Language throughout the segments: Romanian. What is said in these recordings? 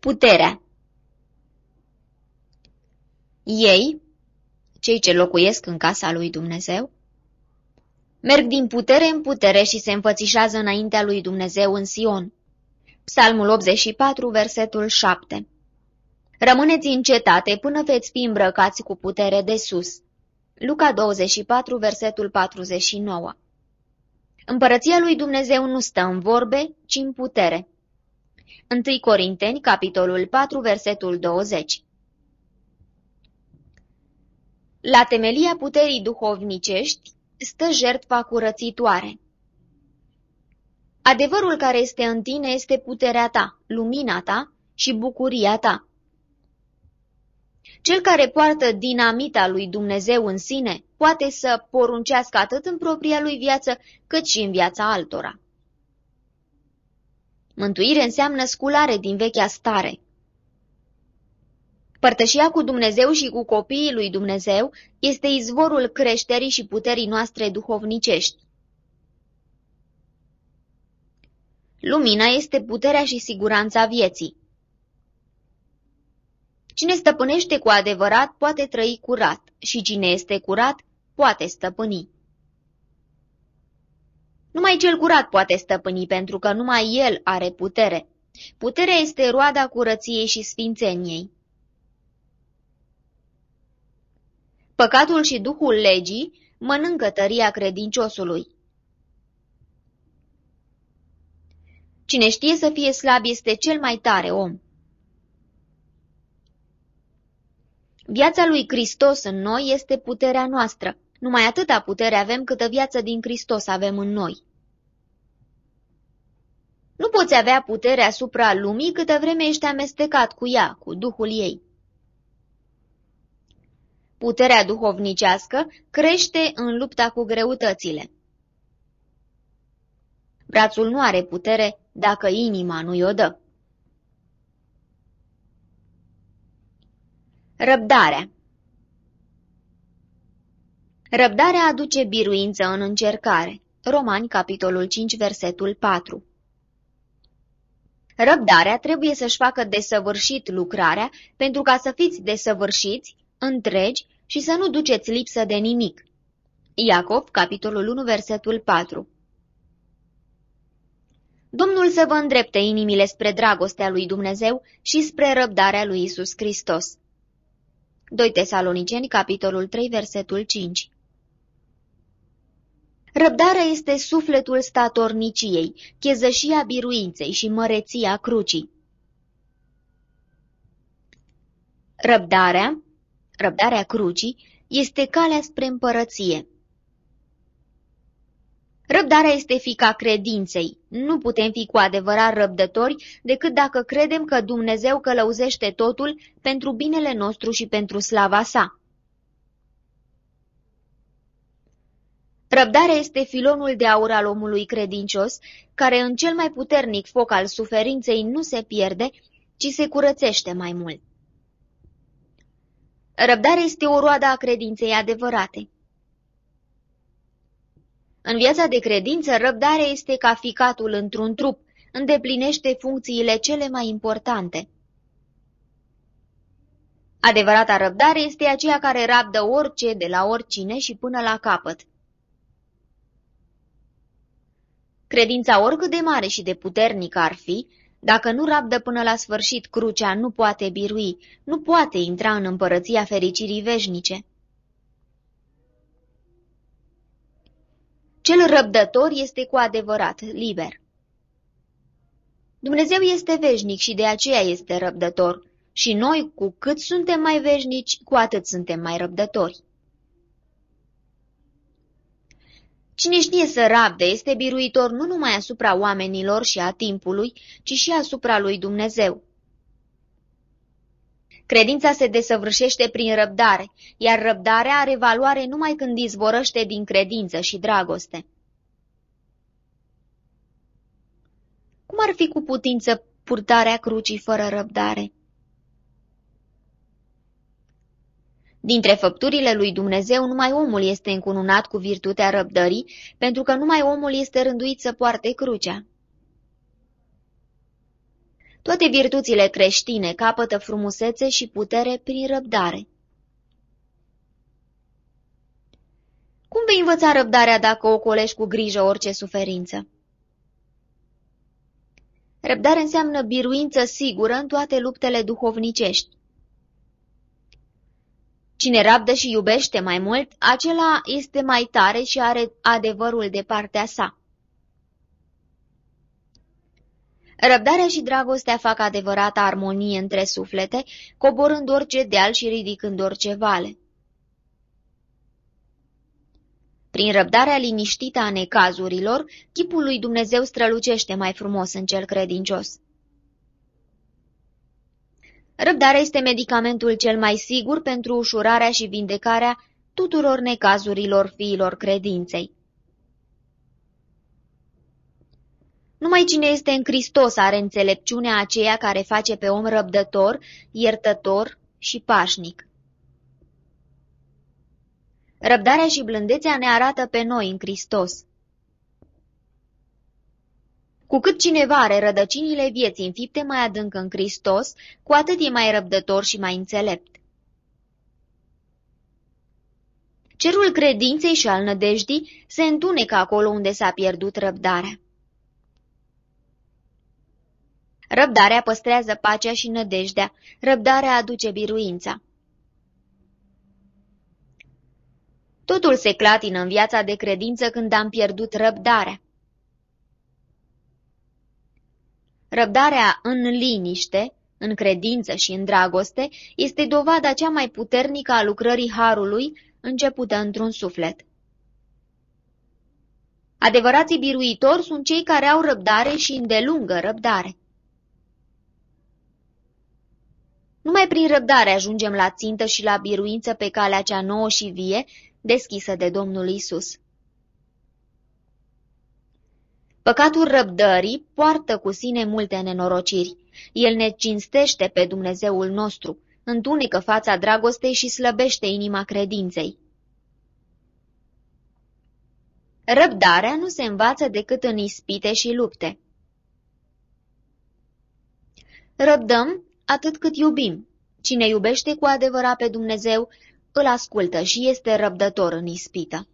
Puterea Ei, cei ce locuiesc în casa lui Dumnezeu, merg din putere în putere și se înfățișează înaintea lui Dumnezeu în Sion. Psalmul 84, versetul 7 Rămâneți în cetate până veți fi îmbrăcați cu putere de sus. Luca 24, versetul 49 Împărăția lui Dumnezeu nu stă în vorbe, ci în putere. 1 Corinteni, capitolul 4, versetul 20 La temelia puterii duhovnicești stă jertfa curățitoare. Adevărul care este în tine este puterea ta, lumina ta și bucuria ta. Cel care poartă dinamita lui Dumnezeu în sine poate să poruncească atât în propria lui viață, cât și în viața altora. Mântuire înseamnă sculare din vechea stare. Părtășia cu Dumnezeu și cu copiii lui Dumnezeu este izvorul creșterii și puterii noastre duhovnicești. Lumina este puterea și siguranța vieții. Cine stăpânește cu adevărat poate trăi curat și cine este curat poate stăpâni. Numai cel curat poate stăpâni, pentru că numai el are putere. Puterea este roada curăției și sfințeniei. Păcatul și duhul legii mănâncă tăria credinciosului. Cine știe să fie slab este cel mai tare om. Viața lui Hristos în noi este puterea noastră. Numai atâta putere avem câtă viață din Hristos avem în noi. Nu poți avea putere asupra lumii câtă vreme ești amestecat cu ea, cu duhul ei. Puterea duhovnicească crește în lupta cu greutățile. Brațul nu are putere dacă inima nu-i o dă. Răbdarea Răbdarea aduce biruință în încercare. Romani, capitolul 5, versetul 4 Răbdarea trebuie să-și facă desăvârșit lucrarea pentru ca să fiți desăvârșiți, întregi și să nu duceți lipsă de nimic. Iacov, capitolul 1, versetul 4 Domnul să vă îndrepte inimile spre dragostea lui Dumnezeu și spre răbdarea lui Isus Hristos. 2 Tesaloniceni, capitolul 3, versetul 5 Răbdarea este sufletul statorniciei, chezășia biruinței și măreția crucii. Răbdarea, răbdarea crucii, este calea spre împărăție. Răbdarea este fica credinței. Nu putem fi cu adevărat răbdători decât dacă credem că Dumnezeu călăuzește totul pentru binele nostru și pentru slava sa. Răbdarea este filonul de aur al omului credincios, care în cel mai puternic foc al suferinței nu se pierde, ci se curățește mai mult. Răbdarea este o roadă a credinței adevărate. În viața de credință, răbdarea este ca ficatul într-un trup, îndeplinește funcțiile cele mai importante. Adevărata răbdare este aceea care rabdă orice de la oricine și până la capăt. Credința oricât de mare și de puternică ar fi, dacă nu rabdă până la sfârșit crucea, nu poate birui, nu poate intra în împărăția fericirii veșnice. Cel răbdător este cu adevărat liber. Dumnezeu este veșnic și de aceea este răbdător, și noi, cu cât suntem mai veșnici, cu atât suntem mai răbdători. Cine știe să rabde este biruitor nu numai asupra oamenilor și a timpului, ci și asupra lui Dumnezeu. Credința se desăvârșește prin răbdare, iar răbdarea are valoare numai când izvorăște din credință și dragoste. Cum ar fi cu putință purtarea crucii fără răbdare? Dintre făpturile lui Dumnezeu, numai omul este încununat cu virtutea răbdării, pentru că numai omul este rânduit să poarte crucea. Toate virtuțile creștine capătă frumusețe și putere prin răbdare. Cum vei învăța răbdarea dacă o colești cu grijă orice suferință? Răbdare înseamnă biruință sigură în toate luptele duhovnicești. Cine rabdă și iubește mai mult, acela este mai tare și are adevărul de partea sa. Răbdarea și dragostea fac adevărată armonie între suflete, coborând orice deal și ridicând orice vale. Prin răbdarea liniștită a necazurilor, chipul lui Dumnezeu strălucește mai frumos în cel credincios. Răbdarea este medicamentul cel mai sigur pentru ușurarea și vindecarea tuturor necazurilor fiilor credinței. Numai cine este în Hristos are înțelepciunea aceea care face pe om răbdător, iertător și pașnic. Răbdarea și blândețea ne arată pe noi în Hristos. Cu cât cineva are rădăcinile vieții înfipte mai adânc în Hristos, cu atât e mai răbdător și mai înțelept. Cerul credinței și al nădejdii se întunecă acolo unde s-a pierdut răbdarea. Răbdarea păstrează pacea și nădejdea, răbdarea aduce biruința. Totul se clatină în viața de credință când am pierdut răbdarea. Răbdarea în liniște, în credință și în dragoste este dovada cea mai puternică a lucrării Harului începută într-un suflet. Adevărații biruitori sunt cei care au răbdare și îndelungă răbdare. Numai prin răbdare ajungem la țintă și la biruință pe calea cea nouă și vie deschisă de Domnul Isus. Păcatul răbdării poartă cu sine multe nenorociri. El ne cinstește pe Dumnezeul nostru, întunecă fața dragostei și slăbește inima credinței. Răbdarea nu se învață decât în ispite și lupte. Răbdăm atât cât iubim. Cine iubește cu adevărat pe Dumnezeu, îl ascultă și este răbdător în ispită.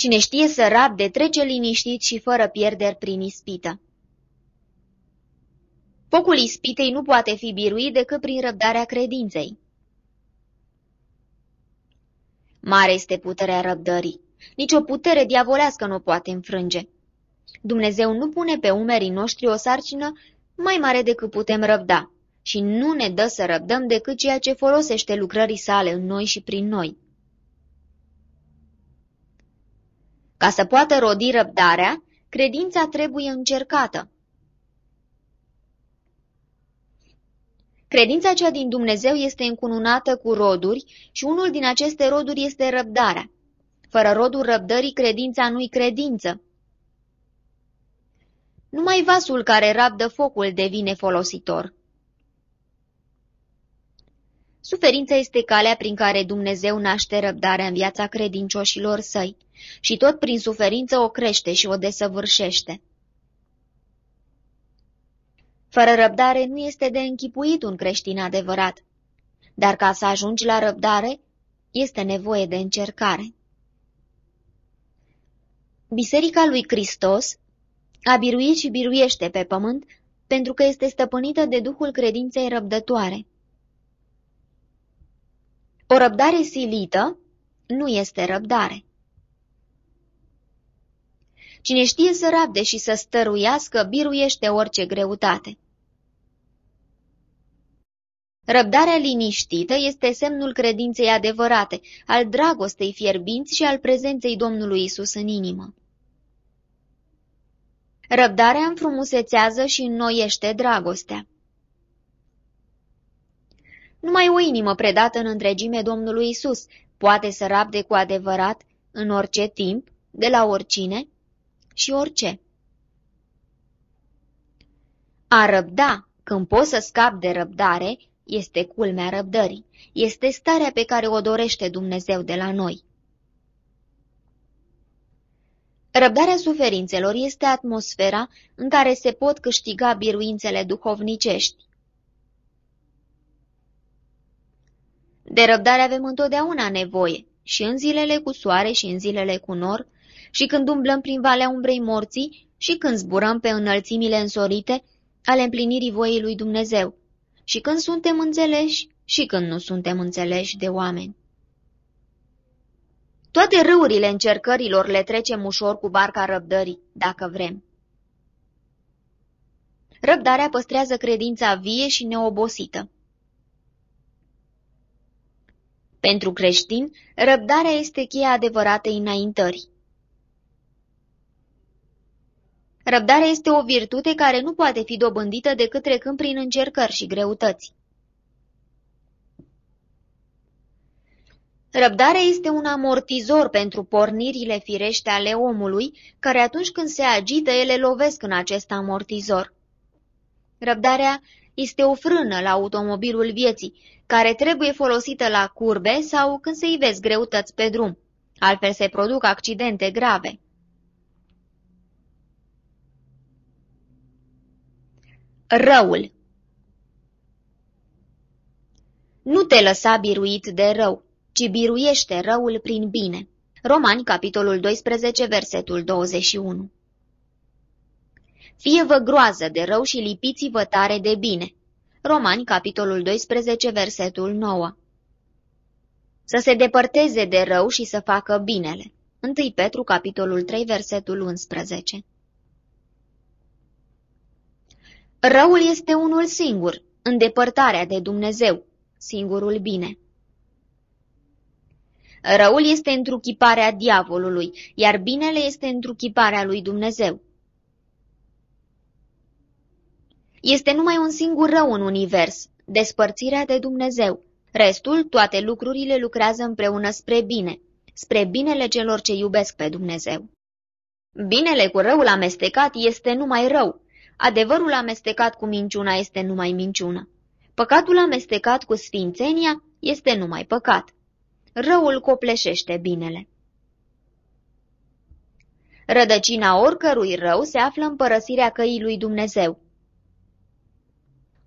Cine știe să rabde, trece liniștit și fără pierderi prin ispită. Focul ispitei nu poate fi biruit decât prin răbdarea credinței. Mare este puterea răbdării. Nici o putere diavolească nu poate înfrânge. Dumnezeu nu pune pe umerii noștri o sarcină mai mare decât putem răbda și nu ne dă să răbdăm decât ceea ce folosește lucrării sale în noi și prin noi. Ca să poată rodi răbdarea, credința trebuie încercată. Credința cea din Dumnezeu este încununată cu roduri și unul din aceste roduri este răbdarea. Fără rodul răbdării, credința nu-i credință. Numai vasul care rabdă focul devine folositor. Suferința este calea prin care Dumnezeu naște răbdarea în viața credincioșilor săi și tot prin suferință o crește și o desăvârșește. Fără răbdare nu este de închipuit un creștin adevărat, dar ca să ajungi la răbdare, este nevoie de încercare. Biserica lui Hristos a biruit și biruiește pe pământ pentru că este stăpânită de Duhul credinței răbdătoare. O răbdare silită nu este răbdare. Cine știe să rabde și să stăruiască, biruiește orice greutate. Răbdarea liniștită este semnul credinței adevărate, al dragostei fierbinți și al prezenței Domnului Isus în inimă. Răbdarea înfrumusețează și înnoiește dragostea. Numai o inimă predată în întregime Domnului Isus poate să rabde cu adevărat în orice timp, de la oricine și orice. A răbda, când poți să scapi de răbdare, este culmea răbdării. Este starea pe care o dorește Dumnezeu de la noi. Răbdarea suferințelor este atmosfera în care se pot câștiga biruințele duhovnicești. De răbdare avem întotdeauna nevoie, și în zilele cu soare și în zilele cu nor, și când umblăm prin valea umbrei morții și când zburăm pe înălțimile însorite ale împlinirii voii lui Dumnezeu, și când suntem înțeleși și când nu suntem înțeleși de oameni. Toate râurile încercărilor le trecem ușor cu barca răbdării, dacă vrem. Răbdarea păstrează credința vie și neobosită. Pentru creștin, răbdarea este cheia adevăratei înaintării. Răbdarea este o virtute care nu poate fi dobândită decât trecând prin încercări și greutăți. Răbdarea este un amortizor pentru pornirile firește ale omului, care atunci când se agită, ele lovesc în acest amortizor. Răbdarea este o frână la automobilul vieții, care trebuie folosită la curbe sau când se ivesc greutăți pe drum. Altfel se produc accidente grave. Răul Nu te lăsa biruit de rău, ci biruiește răul prin bine. Romani, capitolul 12, versetul 21 Fie vă groază de rău și lipiți-vă tare de bine. Romani, capitolul 12, versetul 9 Să se depărteze de rău și să facă binele. 1 Petru, capitolul 3, versetul 11 Răul este unul singur, îndepărtarea de Dumnezeu, singurul bine. Răul este întruchiparea diavolului, iar binele este întruchiparea lui Dumnezeu. Este numai un singur rău în univers, despărțirea de Dumnezeu. Restul, toate lucrurile lucrează împreună spre bine, spre binele celor ce iubesc pe Dumnezeu. Binele cu răul amestecat este numai rău, adevărul amestecat cu minciuna este numai minciună. Păcatul amestecat cu sfințenia este numai păcat. Răul copleșește binele. Rădăcina oricărui rău se află în părăsirea căii lui Dumnezeu.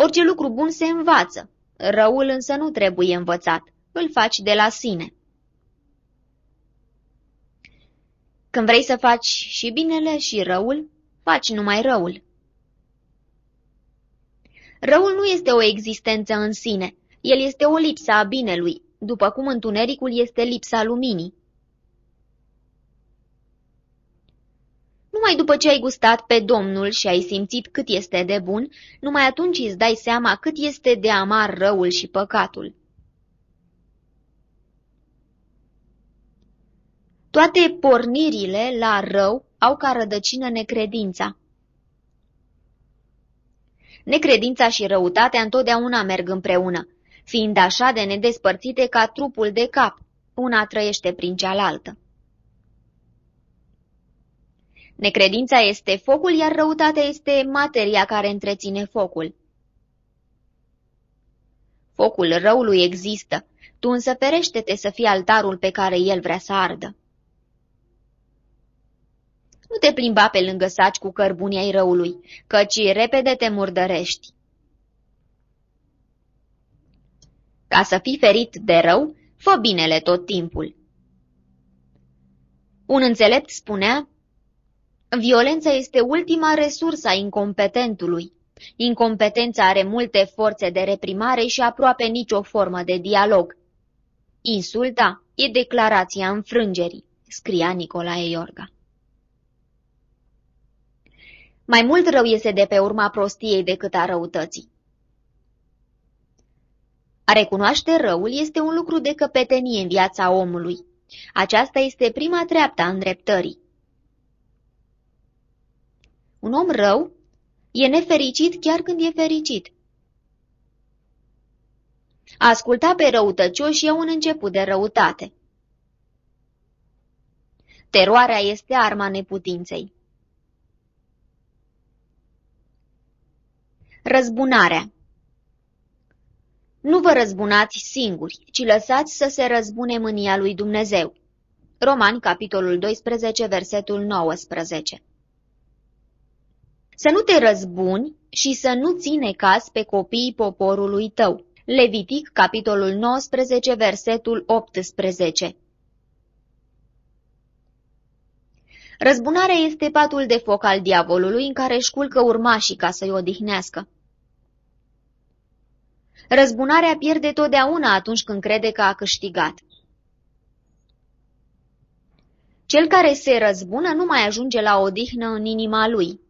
Orice lucru bun se învață, răul însă nu trebuie învățat, îl faci de la sine. Când vrei să faci și binele și răul, faci numai răul. Răul nu este o existență în sine, el este o lipsă a binelui, după cum întunericul este lipsa luminii. Numai după ce ai gustat pe Domnul și ai simțit cât este de bun, numai atunci îți dai seama cât este de amar răul și păcatul. Toate pornirile la rău au ca rădăcină necredința. Necredința și răutatea întotdeauna merg împreună, fiind așa de nedespărțite ca trupul de cap, una trăiește prin cealaltă. Necredința este focul, iar răutatea este materia care întreține focul. Focul răului există, tu însă ferește-te să fii altarul pe care el vrea să ardă. Nu te plimba pe lângă saci cu cărbunii ai răului, căci repede te murdărești. Ca să fii ferit de rău, fă binele tot timpul. Un înțelept spunea, Violența este ultima resursă a incompetentului. Incompetența are multe forțe de reprimare și aproape nicio formă de dialog. Insulta e declarația înfrângerii, scria Nicolae Iorga. Mai mult rău iese de pe urma prostiei decât a răutății. A recunoaște răul este un lucru de căpetenie în viața omului. Aceasta este prima treaptă a îndreptării. Un om rău e nefericit chiar când e fericit. A asculta pe răutăcioși e un început de răutate. Teroarea este arma neputinței. Răzbunarea Nu vă răzbunați singuri, ci lăsați să se răzbune mânia lui Dumnezeu. Romani, capitolul 12, versetul 19 Să nu te răzbuni și să nu ține caz pe copiii poporului tău. Levitic, capitolul 19, versetul 18 Răzbunarea este patul de foc al diavolului în care își culcă urmașii ca să-i odihnească. Răzbunarea pierde totdeauna atunci când crede că a câștigat. Cel care se răzbună nu mai ajunge la odihnă în inima lui.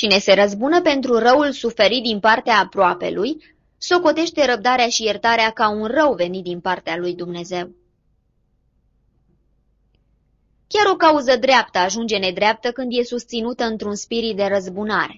Cine se răzbună pentru răul suferit din partea aproapelui, socotește răbdarea și iertarea ca un rău venit din partea lui Dumnezeu. Chiar o cauză dreaptă ajunge nedreaptă când e susținută într-un spirit de răzbunare.